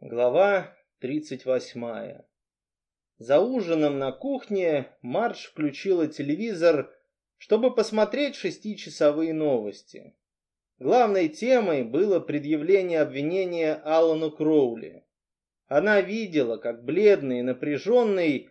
Глава 38. За ужином на кухне Марш включила телевизор, чтобы посмотреть шестичасовые новости. Главной темой было предъявление обвинения Алану Кроули. Она видела, как бледный и напряженный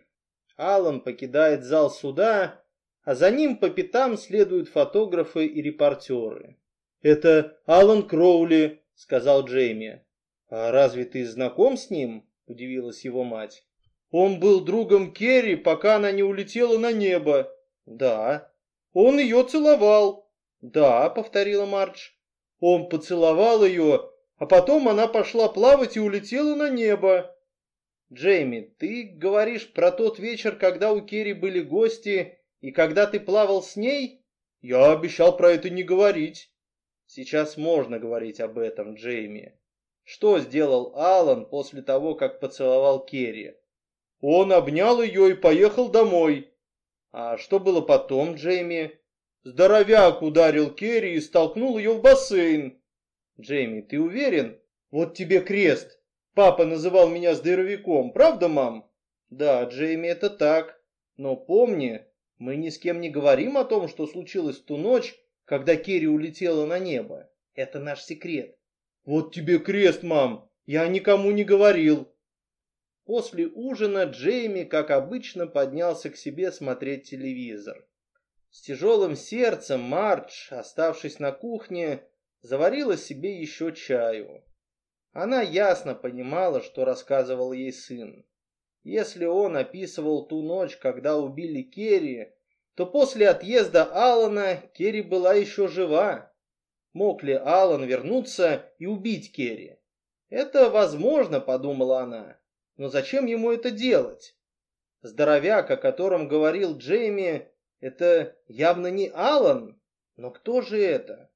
Алан покидает зал суда, а за ним по пятам следуют фотографы и репортеры. «Это Алан Кроули», — сказал Джейми. «А разве ты знаком с ним?» – удивилась его мать. «Он был другом Керри, пока она не улетела на небо». «Да». «Он ее целовал». «Да», – повторила Мардж. «Он поцеловал ее, а потом она пошла плавать и улетела на небо». «Джейми, ты говоришь про тот вечер, когда у Керри были гости, и когда ты плавал с ней?» «Я обещал про это не говорить». «Сейчас можно говорить об этом, Джейми». Что сделал Алан после того, как поцеловал Керри? Он обнял ее и поехал домой. А что было потом, Джейми? Здоровяк ударил Керри и столкнул ее в бассейн. Джейми, ты уверен? Вот тебе крест. Папа называл меня здоровяком, правда, мам? Да, Джейми, это так. Но помни, мы ни с кем не говорим о том, что случилось в ту ночь, когда Керри улетела на небо. Это наш секрет. «Вот тебе крест, мам! Я никому не говорил!» После ужина Джейми, как обычно, поднялся к себе смотреть телевизор. С тяжелым сердцем Мардж, оставшись на кухне, заварила себе еще чаю. Она ясно понимала, что рассказывал ей сын. Если он описывал ту ночь, когда убили Керри, то после отъезда Алана Керри была еще жива. Мог ли Алан вернуться и убить Керри? Это возможно, подумала она. Но зачем ему это делать? Здоровяк, о котором говорил Джейми, это явно не Алан. Но кто же это?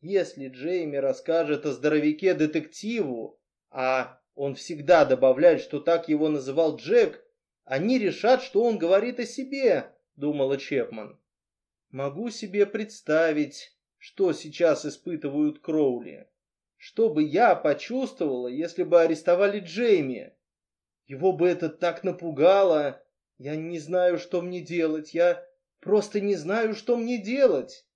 Если Джейми расскажет о здоровяке детективу, а он всегда добавляет, что так его называл Джек, они решат, что он говорит о себе, думала Чепман. Могу себе представить, что сейчас испытывают Кроули. Что бы я почувствовала, если бы арестовали Джейми? Его бы это так напугало. Я не знаю, что мне делать. Я просто не знаю, что мне делать.